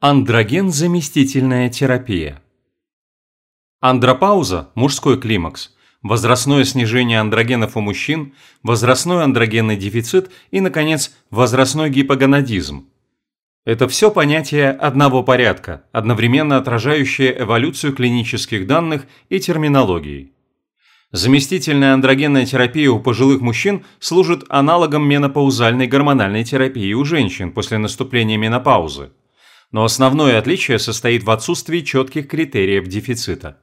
Андроген-заместительная терапия. Андропауза – мужской климакс, возрастное снижение андрогенов у мужчин, возрастной андрогенный дефицит и, наконец, возрастной гипогонадизм. Это все понятия одного порядка, одновременно отражающие эволюцию клинических данных и терминологии. Заместительная андрогенная терапия у пожилых мужчин служит аналогом менопаузальной гормональной терапии у женщин после наступления менопаузы – но основное отличие состоит в отсутствии четких критериев дефицита.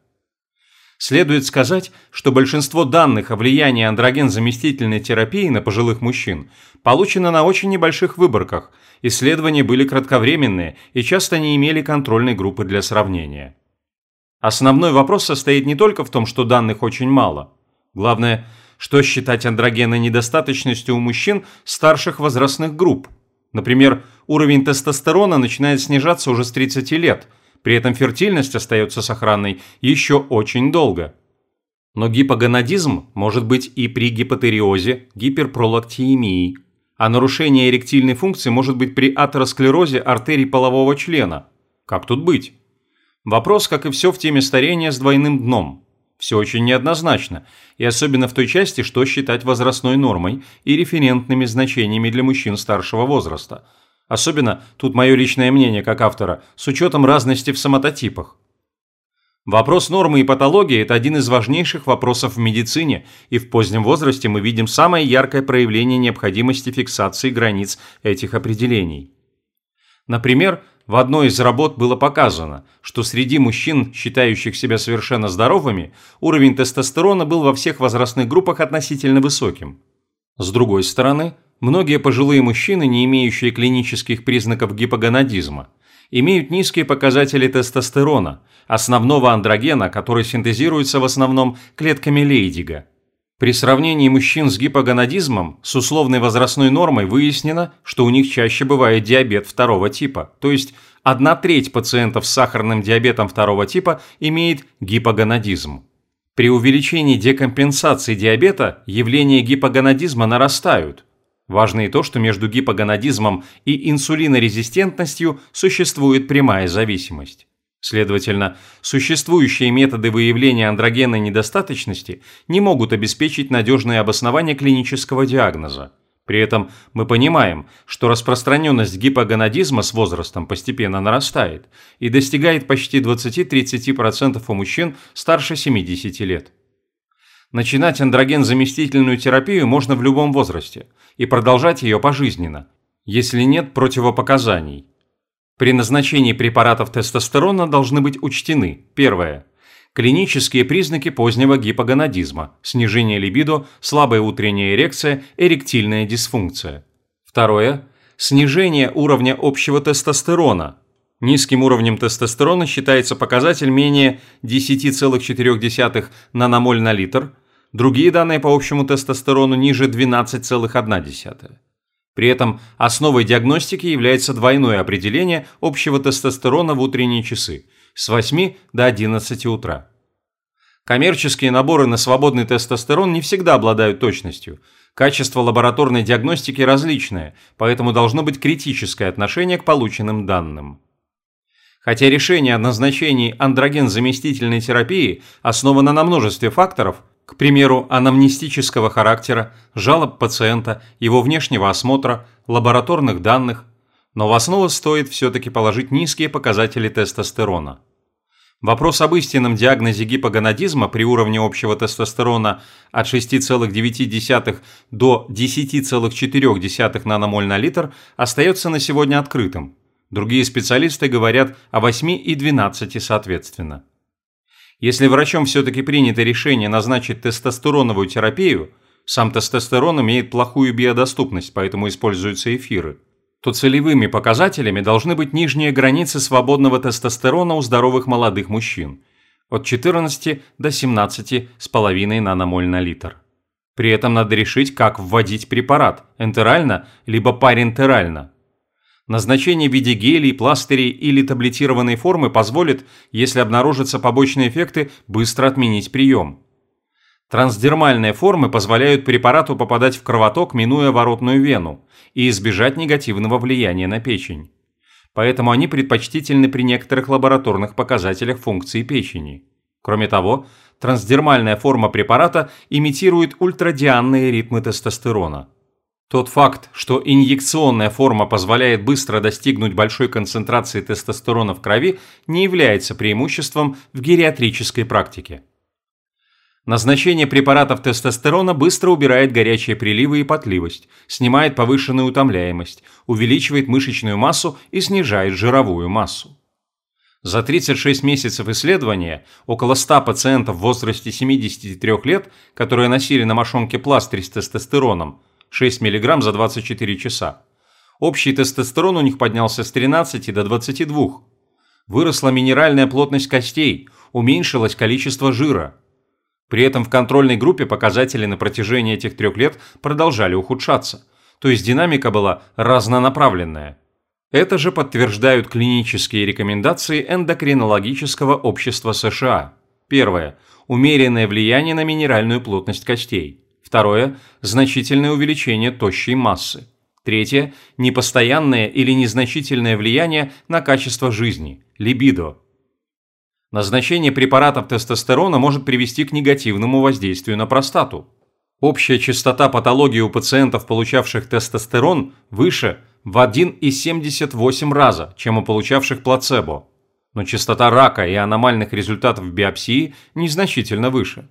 Следует сказать, что большинство данных о влиянии андроген-заместительной терапии на пожилых мужчин получено на очень небольших выборках, исследования были кратковременные и часто не имели контрольной группы для сравнения. Основной вопрос состоит не только в том, что данных очень мало. Главное, что считать андрогенной недостаточностью у мужчин старших возрастных групп – Например, уровень тестостерона начинает снижаться уже с 30 лет, при этом фертильность остается сохранной еще очень долго. Но гипогонадизм может быть и при гипотериозе, гиперпролактиемии, а нарушение эректильной функции может быть при атеросклерозе артерий полового члена. Как тут быть? Вопрос, как и все в теме старения с двойным дном. Все очень неоднозначно, и особенно в той части, что считать возрастной нормой и референтными значениями для мужчин старшего возраста. Особенно, тут мое личное мнение как автора, с учетом разности в самототипах. Вопрос нормы и патологии – это один из важнейших вопросов в медицине, и в позднем возрасте мы видим самое яркое проявление необходимости фиксации границ этих определений. Например, в одной из работ было показано, что среди мужчин, считающих себя совершенно здоровыми, уровень тестостерона был во всех возрастных группах относительно высоким. С другой стороны, многие пожилые мужчины, не имеющие клинических признаков гипогонадизма, имеют низкие показатели тестостерона, основного андрогена, который синтезируется в основном клетками Лейдига – при сравнении мужчин с гипогонадизмом с условной возрастной нормой выяснено, что у них чаще бывает диабет второго типа, то есть одна треть пациентов с сахарным диабетом второго типа имеет гипогонадизм. При увеличении декомпенсации диабета явления гипогонадизма нарастают. Важно и то, что между гипогонадизмом и инсулинорезистентностью существует прямая зависимость. Следовательно, существующие методы выявления андрогенной недостаточности не могут обеспечить надежное обоснование клинического диагноза. При этом мы понимаем, что распространенность гипогонадизма с возрастом постепенно нарастает и достигает почти 20-30% у мужчин старше 70 лет. Начинать андроген-заместительную терапию можно в любом возрасте и продолжать ее пожизненно, если нет противопоказаний. При назначении препаратов тестостерона должны быть учтены первое клинические признаки позднего гипогонадизма, снижение либидо, слабая утренняя эрекция, эректильная дисфункция. Второе снижение уровня общего тестостерона. Низким уровнем тестостерона считается показатель менее 10,4 наномоль на литр, другие данные по общему тестостерону ниже 12,1. При этом основой диагностики является двойное определение общего тестостерона в утренние часы с 8 до 11 утра. Коммерческие наборы на свободный тестостерон не всегда обладают точностью. Качество лабораторной диагностики различное, поэтому должно быть критическое отношение к полученным данным. Хотя решение о назначении андроген-заместительной терапии основано на множестве факторов – к примеру, анамнестического характера, жалоб пациента, его внешнего осмотра, лабораторных данных, но в основу стоит все-таки положить низкие показатели тестостерона. Вопрос об истинном диагнозе гипогонадизма при уровне общего тестостерона от 6,9 до 10,4 наномоль на литр остается на сегодня открытым. Другие специалисты говорят о 8 и 12 соответственно. Если врачом все-таки принято решение назначить тестостероновую терапию, сам тестостерон имеет плохую биодоступность, поэтому используются эфиры, то целевыми показателями должны быть нижние границы свободного тестостерона у здоровых молодых мужчин от 14 до 17,5 наномоль на литр. При этом надо решить, как вводить препарат – энтерально либо парентерально – Назначение в виде гелей, пластырей или таблетированной формы позволит, если обнаружатся побочные эффекты, быстро отменить прием. Трансдермальные формы позволяют препарату попадать в кровоток, минуя воротную вену, и избежать негативного влияния на печень. поэтому они предпочтительны при некоторых лабораторных показателях функции печени. Кроме того, трансдермальная форма препарата имитирует ультрадианные ритмы тестостерона. Тот факт, что инъекционная форма позволяет быстро достигнуть большой концентрации тестостерона в крови, не является преимуществом в гериатрической практике. Назначение препаратов тестостерона быстро убирает горячие приливы и потливость, снимает повышенную утомляемость, увеличивает мышечную массу и снижает жировую массу. За 36 месяцев исследования около 100 пациентов в возрасте 73 лет, которые носили на мошонке пластырь с тестостероном, 6 мг за 24 часа, общий тестостерон у них поднялся с 13 до 22. Выросла минеральная плотность костей, уменьшилось количество жира – при этом в контрольной группе показатели на протяжении этих трех лет продолжали ухудшаться, то есть динамика была разнонаправленная. Это же подтверждают клинические рекомендации эндокринологического общества США. Первое. Умеренное влияние на минеральную плотность костей. Второе. Значительное увеличение тощей массы. Третье. Непостоянное или незначительное влияние на качество жизни. Либидо. Назначение препаратов тестостерона может привести к негативному воздействию на простату. Общая частота патологии у пациентов, получавших тестостерон, выше в 1,78 раза, чем у получавших плацебо. Но частота рака и аномальных результатов биопсии незначительно выше.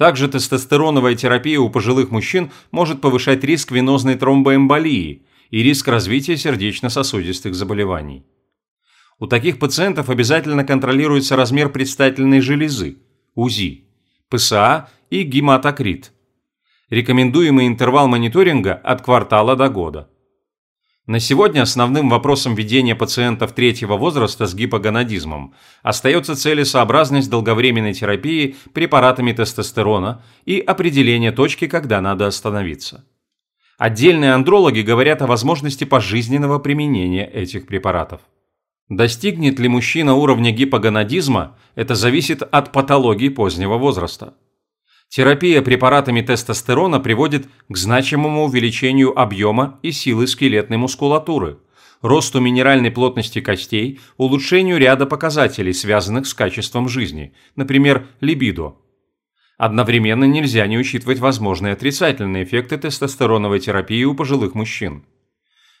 Также тестостероновая терапия у пожилых мужчин может повышать риск венозной тромбоэмболии и риск развития сердечно-сосудистых заболеваний. У таких пациентов обязательно контролируется размер предстательной железы, УЗИ, ПСА и гематокрит. Рекомендуемый интервал мониторинга от квартала до года. На сегодня основным вопросом ведения пациентов третьего возраста с гипогонадизмом остается целесообразность долговременной терапии препаратами тестостерона и определение точки, когда надо остановиться. Отдельные андрологи говорят о возможности пожизненного применения этих препаратов. Достигнет ли мужчина уровня гипогонадизма, это зависит от патологии позднего возраста. Терапия препаратами тестостерона приводит к значимому увеличению объема и силы скелетной мускулатуры, росту минеральной плотности костей, улучшению ряда показателей, связанных с качеством жизни, например, либидо. Одновременно нельзя не учитывать возможные отрицательные эффекты тестостероновой терапии у пожилых мужчин.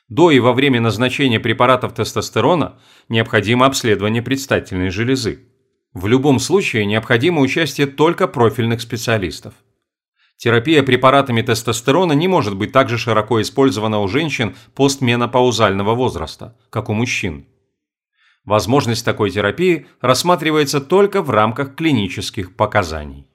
До и во время назначения препаратов тестостерона необходимо обследование предстательной железы. В любом случае необходимо участие только профильных специалистов. Терапия препаратами тестостерона не может быть так же широко использована у женщин постменопаузального возраста, как у мужчин. Возможность такой терапии рассматривается только в рамках клинических показаний.